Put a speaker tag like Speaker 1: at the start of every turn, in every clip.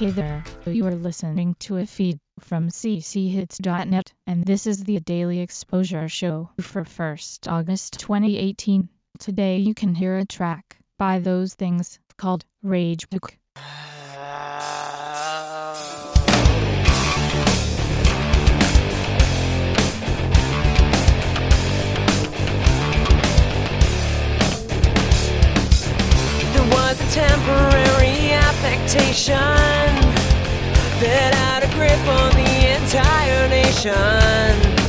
Speaker 1: Hey there, you are listening to a feed from cchits.net, and this is the Daily Exposure Show for 1st August 2018. Today you can hear a track by Those Things called Rage Book.
Speaker 2: There was a temporary affectation that a grip on the entire nation.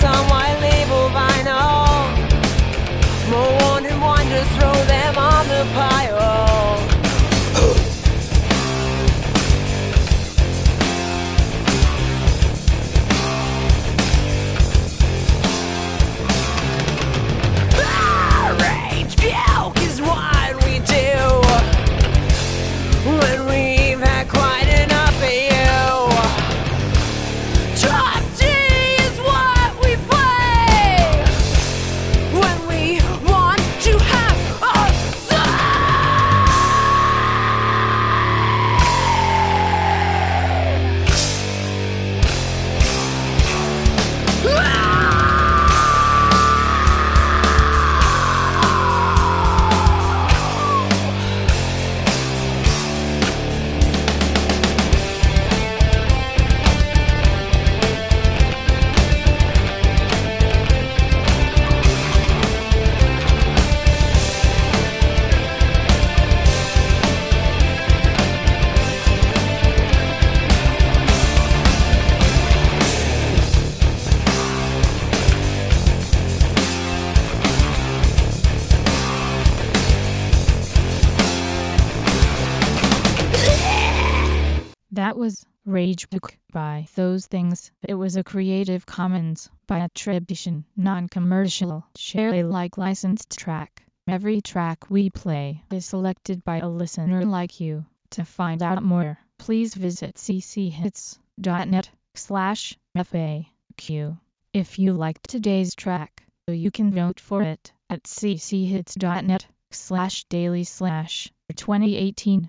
Speaker 2: Dance
Speaker 1: That was Rage by Those Things. It was a Creative Commons by attribution, non-commercial, share Alike licensed track. Every track we play is selected by a listener like you. To find out more, please visit cchits.net slash FAQ. If you liked today's track, you can vote for it at cchits.net slash daily slash 2018